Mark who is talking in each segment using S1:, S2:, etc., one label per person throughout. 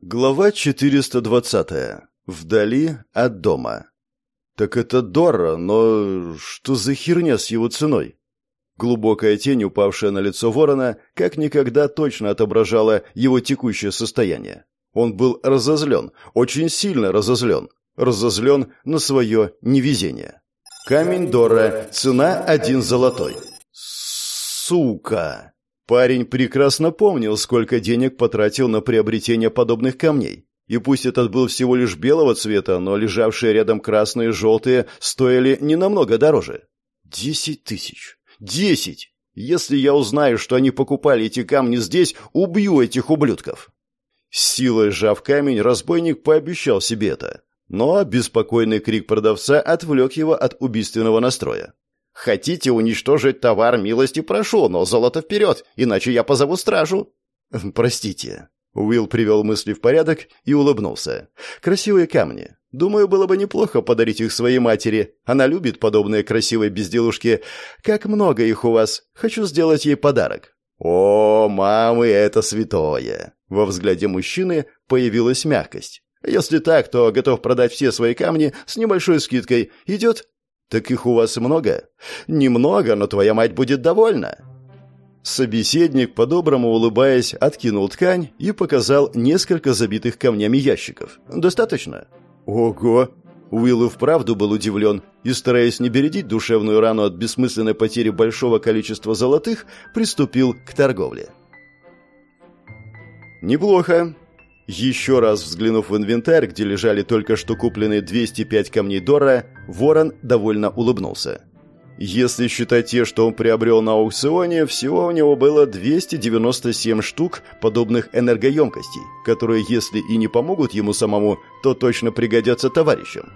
S1: Глава 420. Вдали от дома. Так это Дора, но что за херня с его ценой? Глубокая тень, упавшая на лицо ворона, как никогда точно отображала его текущее состояние. Он был разозлен, очень сильно разозлен. Разозлен на свое невезение. Камень Дора, цена один золотой. Сука! Парень прекрасно помнил, сколько денег потратил на приобретение подобных камней. И пусть этот был всего лишь белого цвета, но лежавшие рядом красные и желтые стоили не намного дороже. Десять тысяч. Десять! Если я узнаю, что они покупали эти камни здесь, убью этих ублюдков. С силой сжав камень, разбойник пообещал себе это. Но беспокойный крик продавца отвлек его от убийственного настроя. Хотите уничтожить товар, милости прошу, но золото вперед, иначе я позову стражу». «Простите». Уилл привел мысли в порядок и улыбнулся. «Красивые камни. Думаю, было бы неплохо подарить их своей матери. Она любит подобные красивые безделушки. Как много их у вас. Хочу сделать ей подарок». «О, мамы, это святое!» Во взгляде мужчины появилась мягкость. «Если так, то готов продать все свои камни с небольшой скидкой. Идет?» «Так их у вас много?» «Немного, но твоя мать будет довольна». Собеседник, по-доброму улыбаясь, откинул ткань и показал несколько забитых камнями ящиков. «Достаточно?» «Ого!» Уилл и вправду был удивлен и, стараясь не бередить душевную рану от бессмысленной потери большого количества золотых, приступил к торговле. «Неплохо. Еще раз взглянув в инвентарь, где лежали только что купленные 205 камней Дора, Ворон довольно улыбнулся. Если считать те, что он приобрел на аукционе, всего у него было 297 штук подобных энергоемкостей, которые, если и не помогут ему самому, то точно пригодятся товарищам.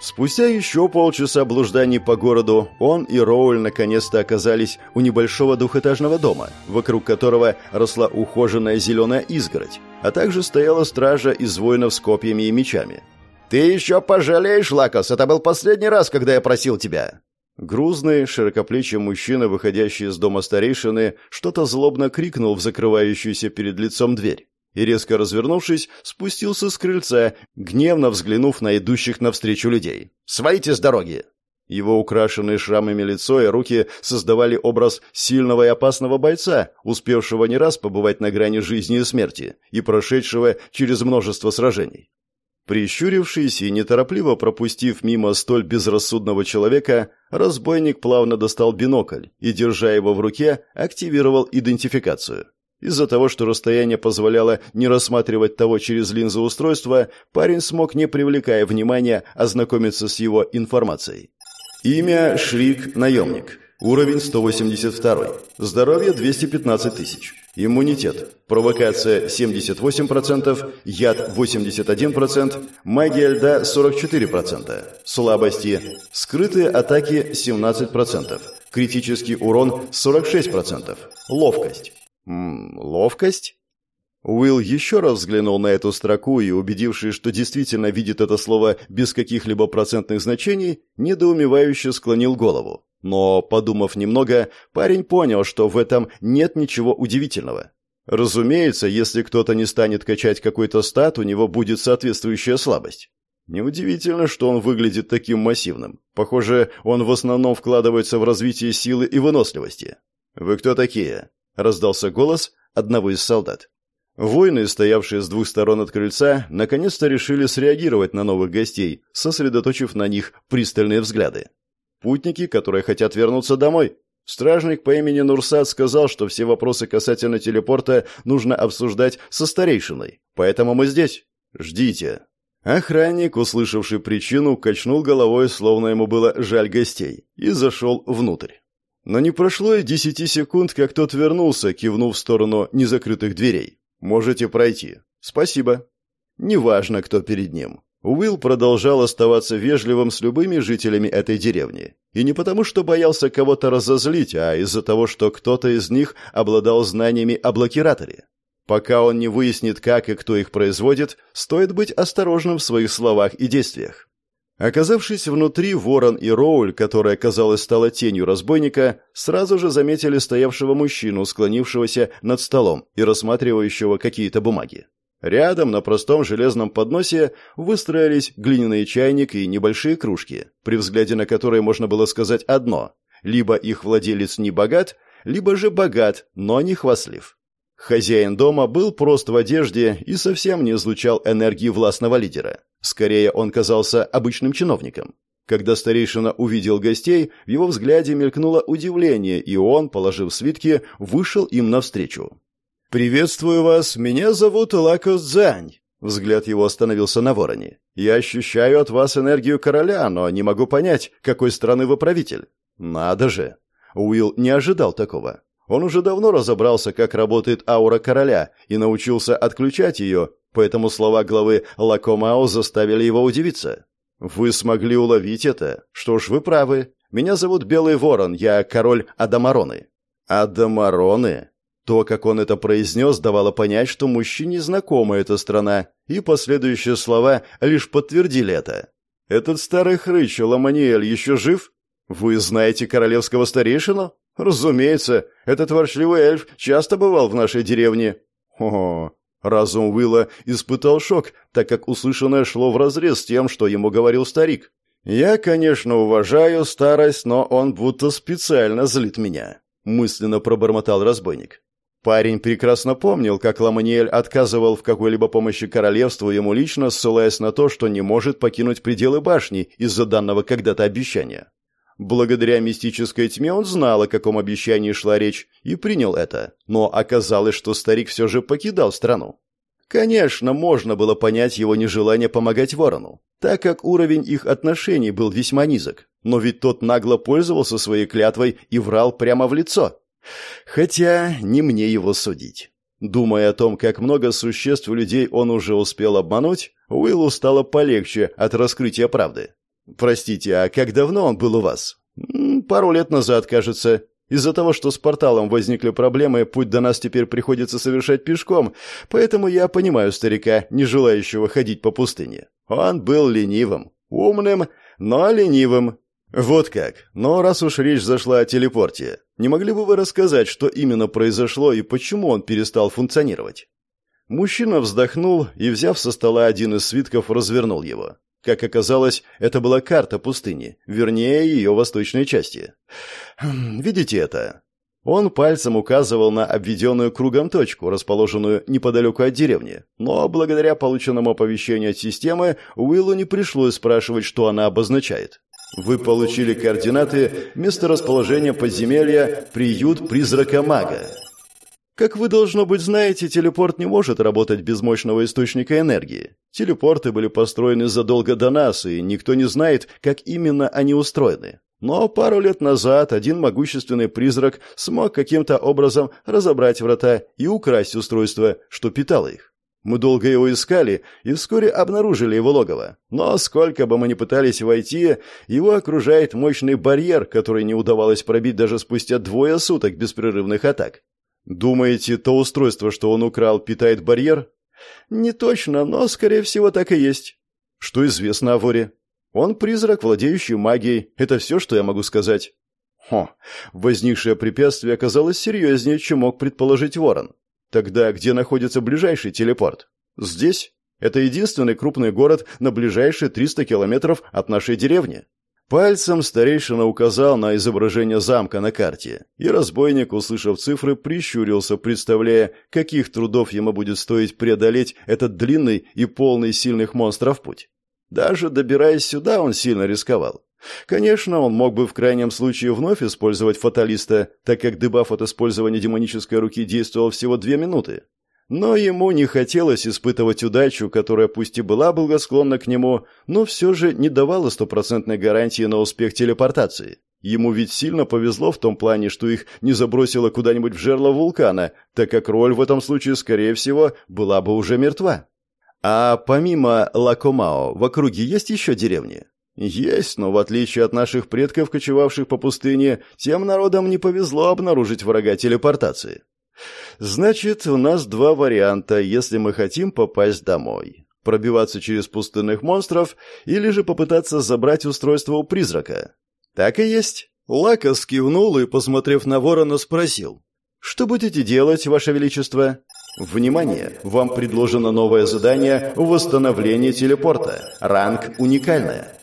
S1: Спустя еще полчаса блужданий по городу, он и Роуль наконец-то оказались у небольшого двухэтажного дома, вокруг которого росла ухоженная зеленая изгородь, а также стояла стража из воинов с копьями и мечами. «Ты еще пожалеешь, Лакос, это был последний раз, когда я просил тебя!» Грузный, широкоплечий мужчина, выходящий из дома старейшины, что-то злобно крикнул в закрывающуюся перед лицом дверь и, резко развернувшись, спустился с крыльца, гневно взглянув на идущих навстречу людей. «Свалите с дороги!» Его украшенные шрамами лицо и руки создавали образ сильного и опасного бойца, успевшего не раз побывать на грани жизни и смерти и прошедшего через множество сражений. Прищурившись и неторопливо пропустив мимо столь безрассудного человека, разбойник плавно достал бинокль и, держа его в руке, активировал идентификацию. Из-за того, что расстояние позволяло не рассматривать того через линзу устройства, парень смог, не привлекая внимания, ознакомиться с его информацией. Имя Шрик Наемник. Уровень 182. Здоровье 215 тысяч. Иммунитет. Провокация 78%, яд 81%, магия льда 44%. Слабости. Скрытые атаки 17%. Критический урон 46%. Ловкость. М ловкость? Уилл еще раз взглянул на эту строку и, убедившись, что действительно видит это слово без каких-либо процентных значений, недоумевающе склонил голову. Но, подумав немного, парень понял, что в этом нет ничего удивительного. Разумеется, если кто-то не станет качать какой-то стат, у него будет соответствующая слабость. Неудивительно, что он выглядит таким массивным. Похоже, он в основном вкладывается в развитие силы и выносливости. «Вы кто такие?» Раздался голос одного из солдат. Воины, стоявшие с двух сторон от крыльца, наконец-то решили среагировать на новых гостей, сосредоточив на них пристальные взгляды. Путники, которые хотят вернуться домой. Стражник по имени Нурсат сказал, что все вопросы касательно телепорта нужно обсуждать со старейшиной. Поэтому мы здесь. Ждите. Охранник, услышавший причину, качнул головой, словно ему было жаль гостей, и зашел внутрь. Но не прошло и десяти секунд, как тот вернулся, кивнув в сторону незакрытых дверей. «Можете пройти». «Спасибо». Неважно, кто перед ним. Уилл продолжал оставаться вежливым с любыми жителями этой деревни. И не потому, что боялся кого-то разозлить, а из-за того, что кто-то из них обладал знаниями о блокираторе. Пока он не выяснит, как и кто их производит, стоит быть осторожным в своих словах и действиях. Оказавшись внутри, Ворон и Роуль, которая, казалось, стала тенью разбойника, сразу же заметили стоявшего мужчину, склонившегося над столом и рассматривающего какие-то бумаги. Рядом на простом железном подносе выстроились глиняный чайник и небольшие кружки, при взгляде на которые можно было сказать одно – либо их владелец не богат, либо же богат, но не хвастлив. Хозяин дома был прост в одежде и совсем не излучал энергии властного лидера. Скорее, он казался обычным чиновником. Когда старейшина увидел гостей, в его взгляде мелькнуло удивление, и он, положив свитки, вышел им навстречу. «Приветствую вас, меня зовут Лакос Дзань». Взгляд его остановился на вороне. «Я ощущаю от вас энергию короля, но не могу понять, какой страны вы правитель». «Надо же!» Уилл не ожидал такого. Он уже давно разобрался, как работает аура короля, и научился отключать ее, поэтому слова главы Лакомао заставили его удивиться. «Вы смогли уловить это? Что ж, вы правы. Меня зовут Белый Ворон, я король Адамароны». «Адамароны?» То, как он это произнес, давало понять, что мужчине знакома эта страна, и последующие слова лишь подтвердили это. «Этот старый хрыч, Ламаниэль, еще жив? Вы знаете королевского старейшину?» «Разумеется, этот ворчливый эльф часто бывал в нашей деревне». «О, Разум Уилла испытал шок, так как услышанное шло вразрез с тем, что ему говорил старик. «Я, конечно, уважаю старость, но он будто специально злит меня», — мысленно пробормотал разбойник. Парень прекрасно помнил, как Ламаниэль отказывал в какой-либо помощи королевству ему лично, ссылаясь на то, что не может покинуть пределы башни из-за данного когда-то обещания. Благодаря мистической тьме он знал, о каком обещании шла речь, и принял это, но оказалось, что старик все же покидал страну. Конечно, можно было понять его нежелание помогать ворону, так как уровень их отношений был весьма низок, но ведь тот нагло пользовался своей клятвой и врал прямо в лицо. Хотя не мне его судить. Думая о том, как много существ людей он уже успел обмануть, Уиллу стало полегче от раскрытия правды. «Простите, а как давно он был у вас?» «Пару лет назад, кажется. Из-за того, что с порталом возникли проблемы, путь до нас теперь приходится совершать пешком, поэтому я понимаю старика, не желающего ходить по пустыне. Он был ленивым, умным, но ленивым. Вот как. Но раз уж речь зашла о телепорте, не могли бы вы рассказать, что именно произошло и почему он перестал функционировать?» Мужчина вздохнул и, взяв со стола один из свитков, развернул его. Как оказалось, это была карта пустыни, вернее, ее восточной части. Хм, видите это? Он пальцем указывал на обведенную кругом точку, расположенную неподалеку от деревни. Но благодаря полученному оповещению от системы, Уиллу не пришлось спрашивать, что она обозначает. Вы получили координаты месторасположения подземелья «Приют призрака мага». Как вы, должно быть, знаете, телепорт не может работать без мощного источника энергии. Телепорты были построены задолго до нас, и никто не знает, как именно они устроены. Но пару лет назад один могущественный призрак смог каким-то образом разобрать врата и украсть устройство, что питало их. Мы долго его искали и вскоре обнаружили его логово. Но сколько бы мы ни пытались войти, его окружает мощный барьер, который не удавалось пробить даже спустя двое суток беспрерывных атак. Думаете, то устройство, что он украл, питает барьер? Не точно, но, скорее всего, так и есть. Что известно о воре? Он призрак, владеющий магией. Это все, что я могу сказать. Хо, возникшее препятствие оказалось серьезнее, чем мог предположить Ворон. Тогда где находится ближайший телепорт? Здесь. Это единственный крупный город на ближайшие 300 километров от нашей деревни. Пальцем старейшина указал на изображение замка на карте, и разбойник, услышав цифры, прищурился, представляя, каких трудов ему будет стоить преодолеть этот длинный и полный сильных монстров путь. Даже добираясь сюда, он сильно рисковал. Конечно, он мог бы в крайнем случае вновь использовать фаталиста, так как дебаф от использования демонической руки действовал всего две минуты. Но ему не хотелось испытывать удачу, которая пусть и была благосклонна к нему, но все же не давала стопроцентной гарантии на успех телепортации. Ему ведь сильно повезло в том плане, что их не забросило куда-нибудь в жерло вулкана, так как роль в этом случае, скорее всего, была бы уже мертва. А помимо Лакомао в округе есть еще деревни? Есть, но в отличие от наших предков, кочевавших по пустыне, тем народам не повезло обнаружить врага телепортации. Значит, у нас два варианта, если мы хотим попасть домой. Пробиваться через пустынных монстров или же попытаться забрать устройство у призрака. Так и есть. Лака скивнул и, посмотрев на ворона, спросил. «Что будете делать, Ваше Величество?» Внимание! Вам предложено новое задание «Восстановление телепорта». Ранг «Уникальное».